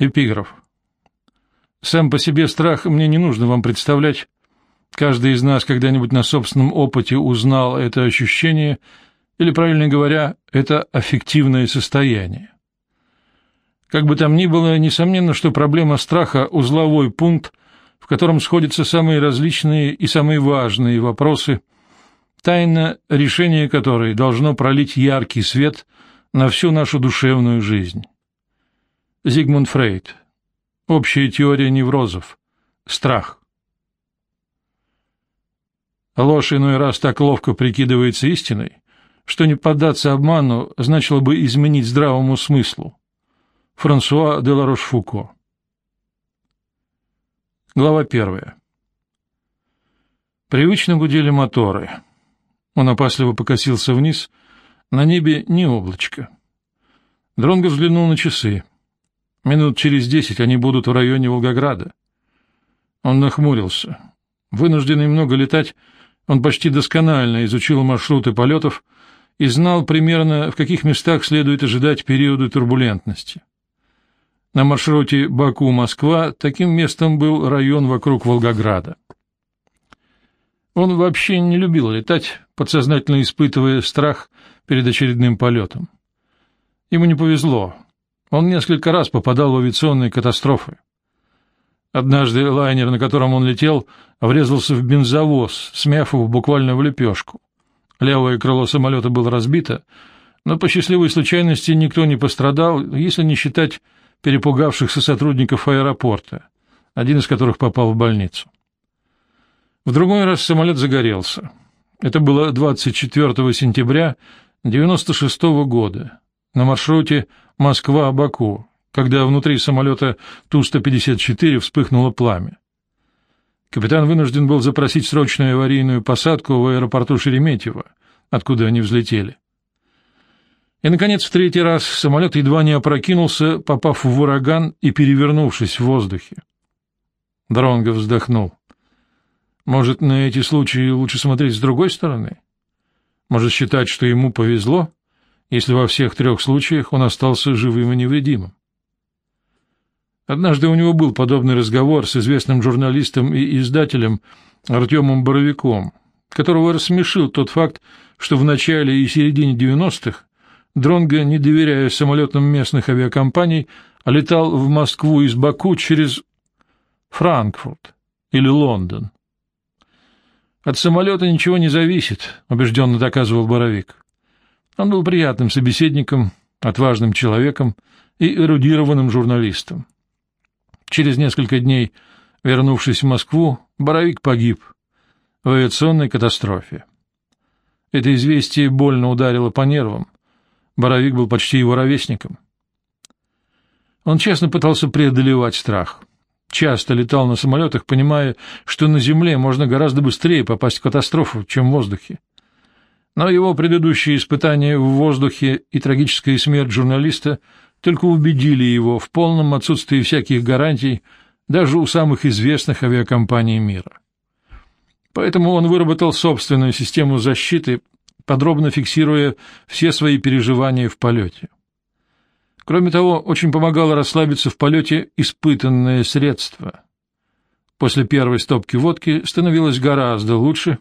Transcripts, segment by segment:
Эпиграф. Сам по себе страх мне не нужно вам представлять. Каждый из нас когда-нибудь на собственном опыте узнал это ощущение, или, правильно говоря, это аффективное состояние. Как бы там ни было, несомненно, что проблема страха – узловой пункт, в котором сходятся самые различные и самые важные вопросы, тайна решения которой должно пролить яркий свет на всю нашу душевную жизнь. Зигмунд Фрейд. Общая теория неврозов. Страх. Ложь иной раз так ловко прикидывается истиной, что не поддаться обману значило бы изменить здравому смыслу. Франсуа де Ларош-Фуко. Глава первая. Привычно гудели моторы. Он опасливо покосился вниз. На небе ни облачко. Дронго взглянул на часы. Минут через десять они будут в районе Волгограда. Он нахмурился. Вынужденный много летать, он почти досконально изучил маршруты полетов и знал примерно, в каких местах следует ожидать периоды турбулентности. На маршруте Баку-Москва таким местом был район вокруг Волгограда. Он вообще не любил летать, подсознательно испытывая страх перед очередным полетом. Ему не повезло. Он несколько раз попадал в авиационные катастрофы. Однажды лайнер, на котором он летел, врезался в бензовоз, смяв его буквально в лепешку. Левое крыло самолета было разбито, но по счастливой случайности никто не пострадал, если не считать перепугавшихся сотрудников аэропорта, один из которых попал в больницу. В другой раз самолет загорелся. Это было 24 сентября 96 -го года на маршруте Москва-Баку, когда внутри самолета Ту-154 вспыхнуло пламя. Капитан вынужден был запросить срочную аварийную посадку в аэропорту Шереметьево, откуда они взлетели. И, наконец, в третий раз самолет едва не опрокинулся, попав в ураган и перевернувшись в воздухе. Дронго вздохнул. Может, на эти случаи лучше смотреть с другой стороны? Может, считать, что ему повезло, если во всех трех случаях он остался живым и невредимым? Однажды у него был подобный разговор с известным журналистом и издателем Артемом Боровиком, которого рассмешил тот факт, что в начале и середине 90-х Дронго, не доверяя самолетам местных авиакомпаний, летал в Москву из Баку через Франкфурт или Лондон. «От самолета ничего не зависит», — убежденно доказывал Боровик. Он был приятным собеседником, отважным человеком и эрудированным журналистом. Через несколько дней, вернувшись в Москву, Боровик погиб в авиационной катастрофе. Это известие больно ударило по нервам, Боровик был почти его ровесником. Он честно пытался преодолевать страх. Часто летал на самолетах, понимая, что на земле можно гораздо быстрее попасть в катастрофу, чем в воздухе. Но его предыдущие испытания в воздухе и трагическая смерть журналиста только убедили его в полном отсутствии всяких гарантий даже у самых известных авиакомпаний мира. Поэтому он выработал собственную систему защиты, подробно фиксируя все свои переживания в полете. Кроме того, очень помогало расслабиться в полете испытанное средство. После первой стопки водки становилось гораздо лучше,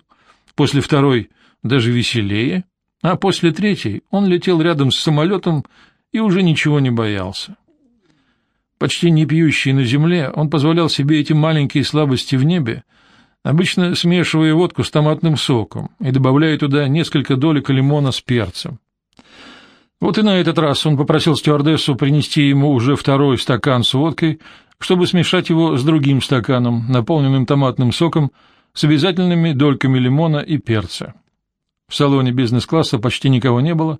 после второй даже веселее, а после третьей он летел рядом с самолетом и уже ничего не боялся. Почти не пьющий на земле, он позволял себе эти маленькие слабости в небе, обычно смешивая водку с томатным соком и добавляя туда несколько долек лимона с перцем. Вот и на этот раз он попросил стюардессу принести ему уже второй стакан с водкой, чтобы смешать его с другим стаканом, наполненным томатным соком, с обязательными дольками лимона и перца. В салоне бизнес-класса почти никого не было,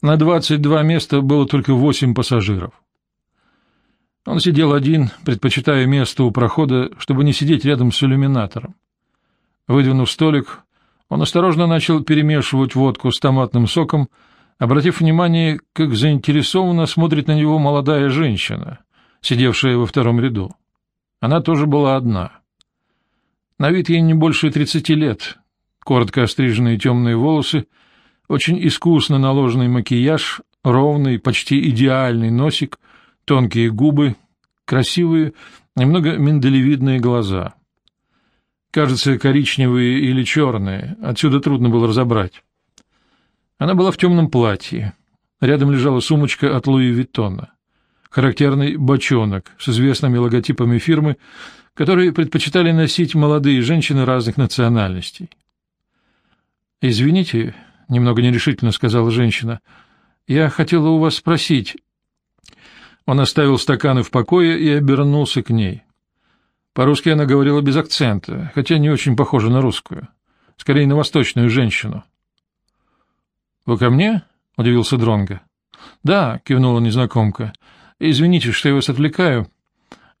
на 22 места было только 8 пассажиров. Он сидел один, предпочитая место у прохода, чтобы не сидеть рядом с иллюминатором. Выдвинув столик, он осторожно начал перемешивать водку с томатным соком, обратив внимание, как заинтересованно смотрит на него молодая женщина, сидевшая во втором ряду. Она тоже была одна. На вид ей не больше тридцати лет, коротко остриженные темные волосы, очень искусно наложенный макияж, ровный, почти идеальный носик — тонкие губы, красивые, немного миндалевидные глаза. Кажется, коричневые или черные, отсюда трудно было разобрать. Она была в темном платье. Рядом лежала сумочка от Луи Виттона. Характерный бочонок с известными логотипами фирмы, которые предпочитали носить молодые женщины разных национальностей. «Извините», — немного нерешительно сказала женщина, — «я хотела у вас спросить». Он оставил стаканы в покое и обернулся к ней. По-русски она говорила без акцента, хотя не очень похожа на русскую. Скорее, на восточную женщину. — Вы ко мне? — удивился Дронга. Да, — кивнула незнакомка. — Извините, что я вас отвлекаю.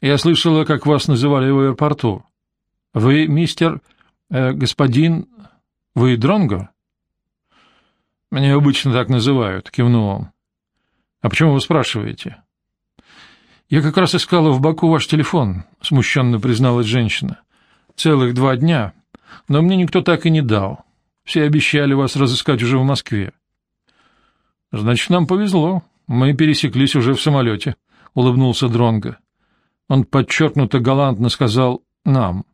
Я слышала, как вас называли в аэропорту. Вы мистер... Э, господин... Вы Дронго? — Меня обычно так называют, — кивнул он. — А почему вы спрашиваете? — Я как раз искала в Баку ваш телефон, — смущенно призналась женщина. — Целых два дня, но мне никто так и не дал. Все обещали вас разыскать уже в Москве. — Значит, нам повезло. Мы пересеклись уже в самолете, — улыбнулся Дронго. Он подчеркнуто галантно сказал «нам».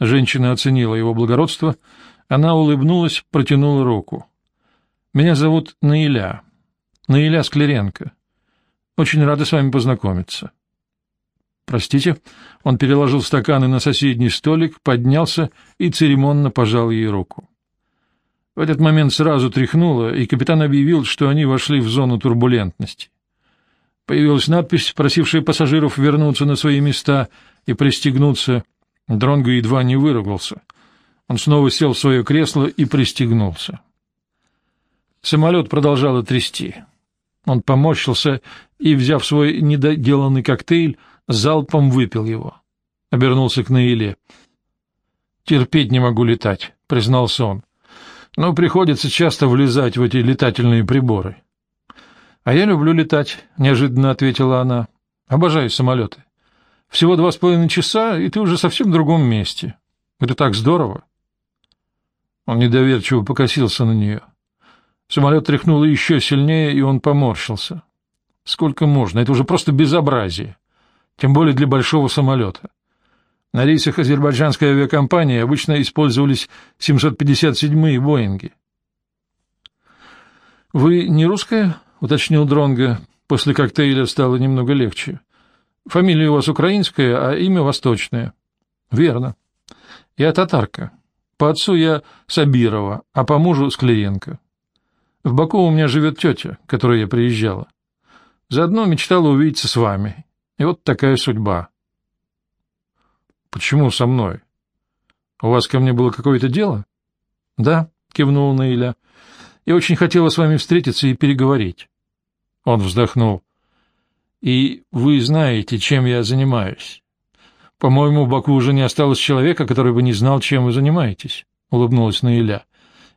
Женщина оценила его благородство. Она улыбнулась, протянула руку. «Меня зовут Наиля. Наиля Склеренко. Очень рада с вами познакомиться». «Простите». Он переложил стаканы на соседний столик, поднялся и церемонно пожал ей руку. В этот момент сразу тряхнуло, и капитан объявил, что они вошли в зону турбулентности. Появилась надпись, просившая пассажиров вернуться на свои места и пристегнуться. Дронго едва не выругался. Он снова сел в свое кресло и пристегнулся. Самолет продолжало трясти. Он поморщился и, взяв свой недоделанный коктейль, залпом выпил его. Обернулся к Наиле. «Терпеть не могу летать», — признался он. «Но приходится часто влезать в эти летательные приборы». «А я люблю летать», — неожиданно ответила она. «Обожаю самолеты. Всего два с половиной часа, и ты уже совсем в другом месте. Это так здорово». Он недоверчиво покосился на нее. Самолет тряхнуло еще сильнее, и он поморщился. Сколько можно? Это уже просто безобразие. Тем более для большого самолета. На рейсах азербайджанской авиакомпании обычно использовались 757-е «Боинги». «Вы не русская?» — уточнил Дронга. После коктейля стало немного легче. «Фамилия у вас украинская, а имя восточное». «Верно. Я татарка. По отцу я Сабирова, а по мужу Склеенко. В Баку у меня живет тетя, я приезжала. Заодно мечтала увидеться с вами. И вот такая судьба. — Почему со мной? У вас ко мне было какое-то дело? — Да, — кивнула Наиля. — Я очень хотела с вами встретиться и переговорить. Он вздохнул. — И вы знаете, чем я занимаюсь. По-моему, в Баку уже не осталось человека, который бы не знал, чем вы занимаетесь, — улыбнулась Наиля.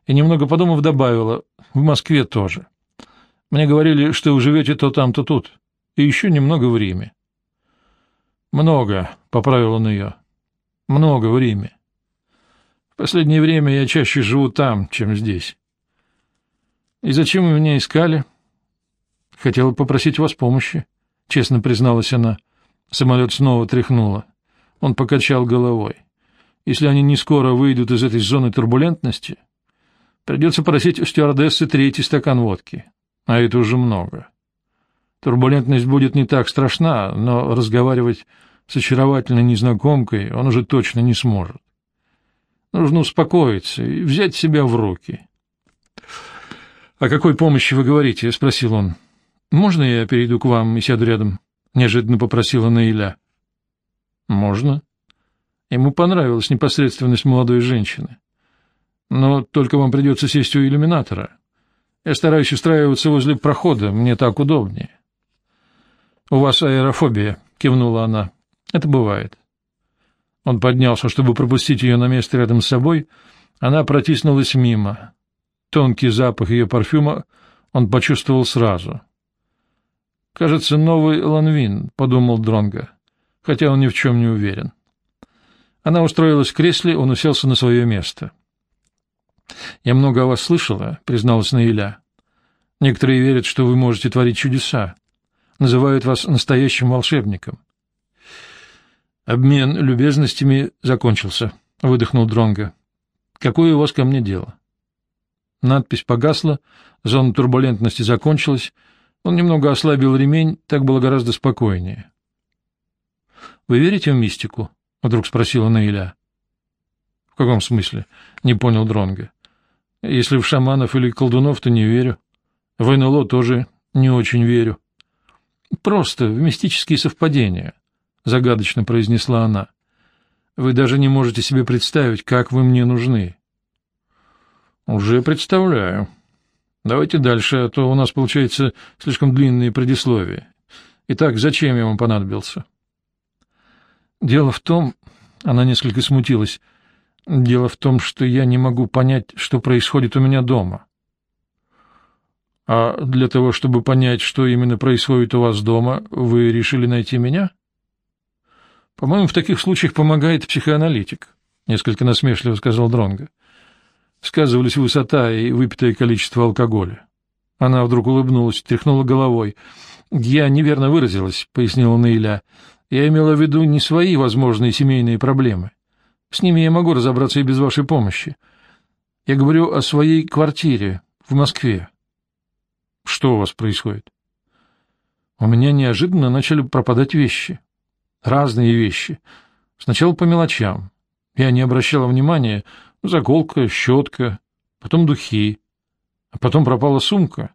И, немного подумав, добавила, — в Москве тоже. Мне говорили, что вы живете то там, то тут, и еще немного в Риме. — Много, — поправил он ее. — Много в Риме. В последнее время я чаще живу там, чем здесь. — И зачем вы меня искали? — Хотела попросить у вас помощи, — честно призналась она. Самолет снова тряхнуло. Он покачал головой. Если они не скоро выйдут из этой зоны турбулентности, придется просить у стюардессы третий стакан водки. А это уже много. Турбулентность будет не так страшна, но разговаривать с очаровательной незнакомкой он уже точно не сможет. Нужно успокоиться и взять себя в руки. — О какой помощи вы говорите? — спросил он. — Можно я перейду к вам и сяду рядом? — неожиданно попросила Наиля. — Можно. Ему понравилась непосредственность молодой женщины. Но только вам придется сесть у иллюминатора. Я стараюсь устраиваться возле прохода, мне так удобнее. — У вас аэрофобия, — кивнула она. — Это бывает. Он поднялся, чтобы пропустить ее на место рядом с собой. Она протиснулась мимо. Тонкий запах ее парфюма он почувствовал сразу. «Кажется, новый Ланвин», — подумал Дронга, хотя он ни в чем не уверен. Она устроилась в кресле, он уселся на свое место. «Я много о вас слышала», — призналась Наиля. «Некоторые верят, что вы можете творить чудеса. Называют вас настоящим волшебником. Обмен любезностями закончился, выдохнул Дронга. Какое у вас ко мне дело? Надпись погасла, зона турбулентности закончилась. Он немного ослабил ремень, так было гораздо спокойнее. Вы верите в мистику? вдруг спросила Наиля. В каком смысле? не понял Дронга. Если в шаманов или колдунов, то не верю. В НЛО тоже не очень верю. Просто в мистические совпадения, загадочно произнесла она. Вы даже не можете себе представить, как вы мне нужны. Уже представляю. Давайте дальше, а то у нас получается слишком длинные предисловия. Итак, зачем я вам понадобился? Дело в том, она несколько смутилась. Дело в том, что я не могу понять, что происходит у меня дома. А для того, чтобы понять, что именно происходит у вас дома, вы решили найти меня? По-моему, в таких случаях помогает психоаналитик, несколько насмешливо сказал Дронга. Сказывались высота и выпитое количество алкоголя. Она вдруг улыбнулась, тряхнула головой. «Я неверно выразилась», — пояснила Наиля. «Я имела в виду не свои возможные семейные проблемы. С ними я могу разобраться и без вашей помощи. Я говорю о своей квартире в Москве. Что у вас происходит? У меня неожиданно начали пропадать вещи. Разные вещи. Сначала по мелочам. Я не обращала внимания. Заколка, щетка, потом духи. А потом пропала сумка.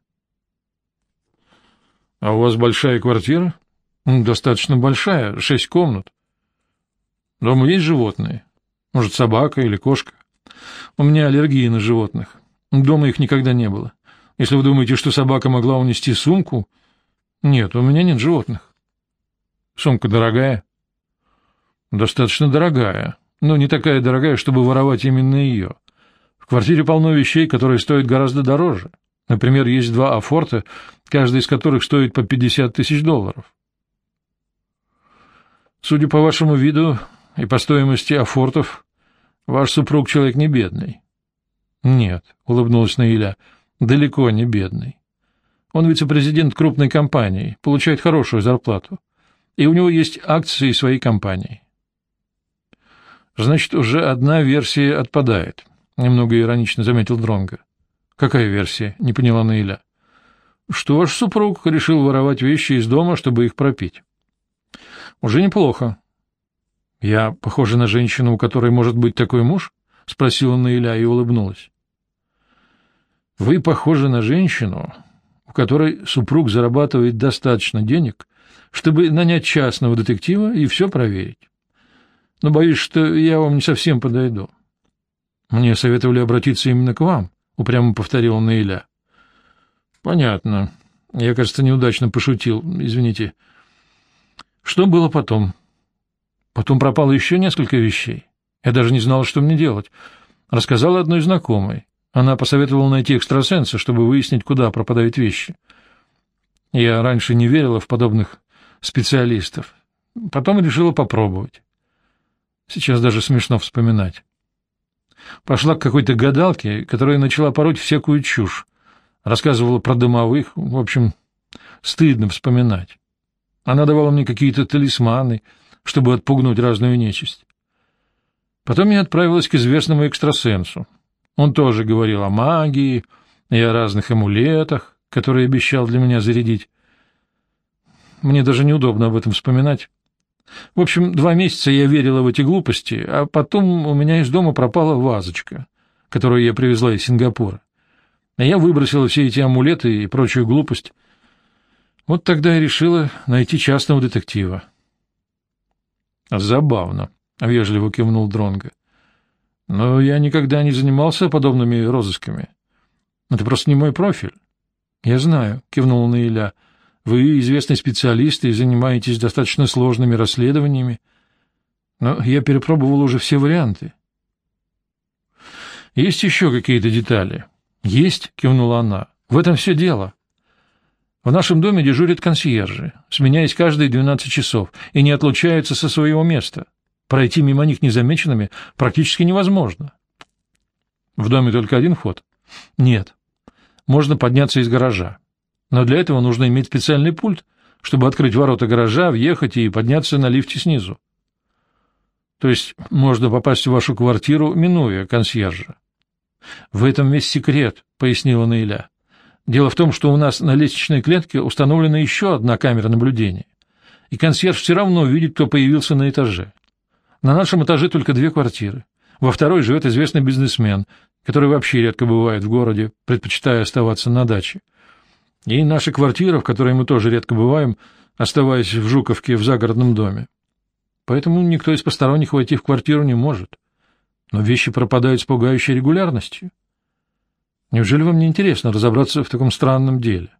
— А у вас большая квартира? — Достаточно большая, шесть комнат. — Дома есть животные? Может, собака или кошка? У меня аллергия на животных. Дома их никогда не было. Если вы думаете, что собака могла унести сумку... Нет, у меня нет животных. Сумка дорогая? Достаточно дорогая, но не такая дорогая, чтобы воровать именно ее. В квартире полно вещей, которые стоят гораздо дороже. Например, есть два афорта, каждый из которых стоит по 50 тысяч долларов. Судя по вашему виду и по стоимости афортов, Ваш супруг человек не бедный. Нет, улыбнулась Наиля, далеко не бедный. Он вице-президент крупной компании, получает хорошую зарплату. И у него есть акции своей компании. Значит, уже одна версия отпадает, немного иронично заметил Дронга. Какая версия? не поняла Наиля. Что ваш супруг решил воровать вещи из дома, чтобы их пропить. Уже неплохо. — Я похожа на женщину, у которой может быть такой муж? — спросила Наиля и улыбнулась. — Вы похожи на женщину, у которой супруг зарабатывает достаточно денег, чтобы нанять частного детектива и все проверить. Но боюсь, что я вам не совсем подойду. — Мне советовали обратиться именно к вам, — упрямо повторила Наиля. — Понятно. Я, кажется, неудачно пошутил. Извините. Что было потом? — Потом пропало еще несколько вещей. Я даже не знала, что мне делать. Рассказала одной знакомой. Она посоветовала найти экстрасенса, чтобы выяснить, куда пропадают вещи. Я раньше не верила в подобных специалистов. Потом решила попробовать. Сейчас даже смешно вспоминать. Пошла к какой-то гадалке, которая начала пороть всякую чушь. Рассказывала про домовых. В общем, стыдно вспоминать. Она давала мне какие-то талисманы — чтобы отпугнуть разную нечисть. Потом я отправилась к известному экстрасенсу. Он тоже говорил о магии и о разных амулетах, которые обещал для меня зарядить. Мне даже неудобно об этом вспоминать. В общем, два месяца я верила в эти глупости, а потом у меня из дома пропала вазочка, которую я привезла из Сингапура. Я выбросила все эти амулеты и прочую глупость. Вот тогда я решила найти частного детектива. Забавно, вежливо кивнул Дронга. Но я никогда не занимался подобными розысками. Это просто не мой профиль. Я знаю, кивнул Наиля. Вы известный специалист и занимаетесь достаточно сложными расследованиями. Но я перепробовал уже все варианты. Есть еще какие-то детали? Есть, кивнула она. В этом все дело. В нашем доме дежурят консьержи, сменяясь каждые 12 часов, и не отлучаются со своего места. Пройти мимо них незамеченными практически невозможно. В доме только один вход? Нет. Можно подняться из гаража. Но для этого нужно иметь специальный пульт, чтобы открыть ворота гаража, въехать и подняться на лифте снизу. То есть можно попасть в вашу квартиру, минуя консьержа. — В этом весь секрет, — пояснила Наиля. — Дело в том, что у нас на лестничной клетке установлена еще одна камера наблюдения, и консьерж все равно видит, кто появился на этаже. На нашем этаже только две квартиры. Во второй живет известный бизнесмен, который вообще редко бывает в городе, предпочитая оставаться на даче. И наша квартира, в которой мы тоже редко бываем, оставаясь в Жуковке в загородном доме. Поэтому никто из посторонних войти в квартиру не может. Но вещи пропадают с пугающей регулярностью. Неужели вам не интересно разобраться в таком странном деле?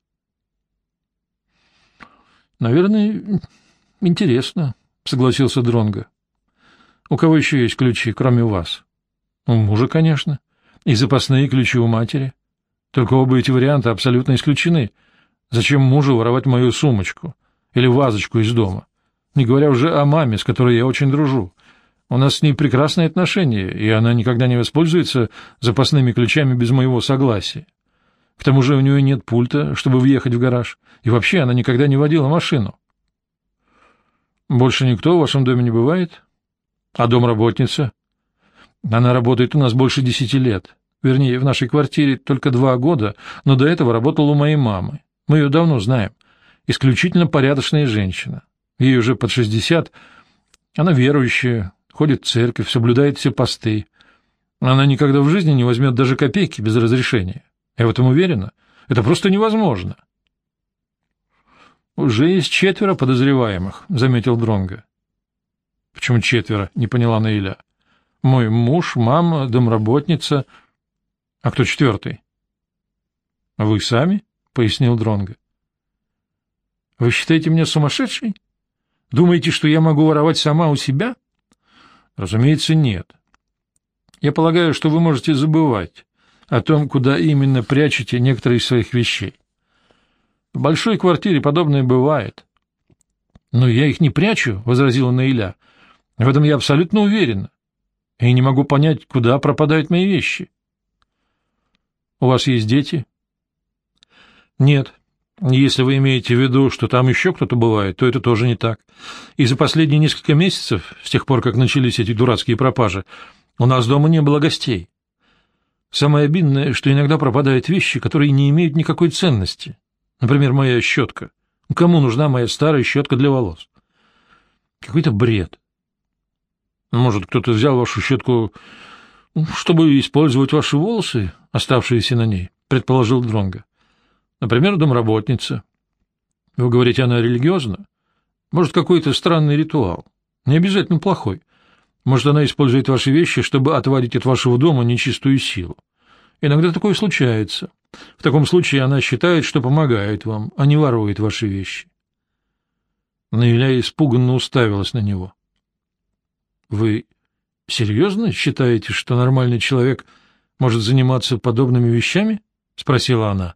Наверное, интересно, согласился Дронга. У кого еще есть ключи, кроме вас? У мужа, конечно. И запасные ключи у матери. Только оба эти варианта абсолютно исключены. Зачем мужу воровать мою сумочку или вазочку из дома? Не говоря уже о маме, с которой я очень дружу. У нас с ней прекрасные отношения, и она никогда не воспользуется запасными ключами без моего согласия. К тому же у нее нет пульта, чтобы въехать в гараж, и вообще она никогда не водила машину. Больше никто в вашем доме не бывает? А домработница? Она работает у нас больше десяти лет. Вернее, в нашей квартире только два года, но до этого работала у моей мамы. Мы ее давно знаем. Исключительно порядочная женщина. Ей уже под шестьдесят. Она верующая, ходит в церковь, соблюдает все посты. Она никогда в жизни не возьмет даже копейки без разрешения. Я в этом уверена. Это просто невозможно. Уже есть четверо подозреваемых, заметил Дронга. Почему четверо? не поняла Наиля. Мой муж, мама, домработница. А кто четвертый? Вы сами? пояснил Дронга. Вы считаете меня сумасшедшей? Думаете, что я могу воровать сама у себя? Разумеется, нет. Я полагаю, что вы можете забывать о том, куда именно прячете некоторые из своих вещей. В большой квартире подобное бывает. Но я их не прячу, возразила Наиля. В этом я абсолютно уверена. И не могу понять, куда пропадают мои вещи. У вас есть дети? Нет. Если вы имеете в виду, что там еще кто-то бывает, то это тоже не так. И за последние несколько месяцев, с тех пор, как начались эти дурацкие пропажи, у нас дома не было гостей. Самое обидное, что иногда пропадают вещи, которые не имеют никакой ценности. Например, моя щетка. Кому нужна моя старая щетка для волос? Какой-то бред. Может, кто-то взял вашу щетку, чтобы использовать ваши волосы, оставшиеся на ней, предположил Дронга. Например, домработница. Вы говорите, она религиозна? Может, какой-то странный ритуал. Не обязательно плохой. Может, она использует ваши вещи, чтобы отводить от вашего дома нечистую силу. Иногда такое случается. В таком случае она считает, что помогает вам, а не ворует ваши вещи. Наиля испуганно уставилась на него. — Вы серьезно считаете, что нормальный человек может заниматься подобными вещами? — спросила она. —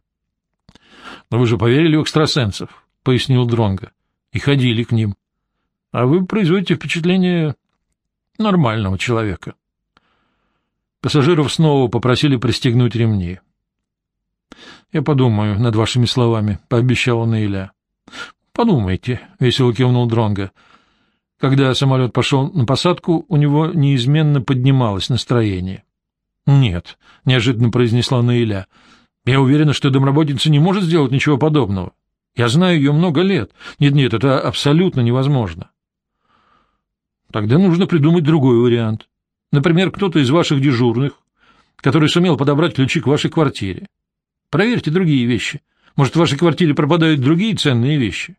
но вы же поверили в экстрасенсов, — пояснил Дронга, и ходили к ним. А вы производите впечатление нормального человека. Пассажиров снова попросили пристегнуть ремни. — Я подумаю над вашими словами, — пообещала Наиля. — Подумайте, — весело кивнул Дронга. Когда самолет пошел на посадку, у него неизменно поднималось настроение. — Нет, — неожиданно произнесла Наиля, — я уверена, что домработница не может сделать ничего подобного. Я знаю ее много лет. Нет-нет, это абсолютно невозможно. Тогда нужно придумать другой вариант. Например, кто-то из ваших дежурных, который сумел подобрать ключи к вашей квартире. Проверьте другие вещи. Может, в вашей квартире пропадают другие ценные вещи.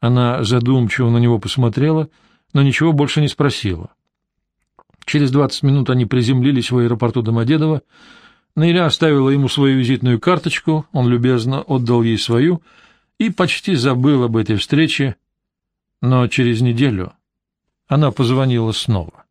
Она задумчиво на него посмотрела, но ничего больше не спросила. Через двадцать минут они приземлились в аэропорту Домодедово, Наиля оставила ему свою визитную карточку, он любезно отдал ей свою и почти забыл об этой встрече, но через неделю она позвонила снова.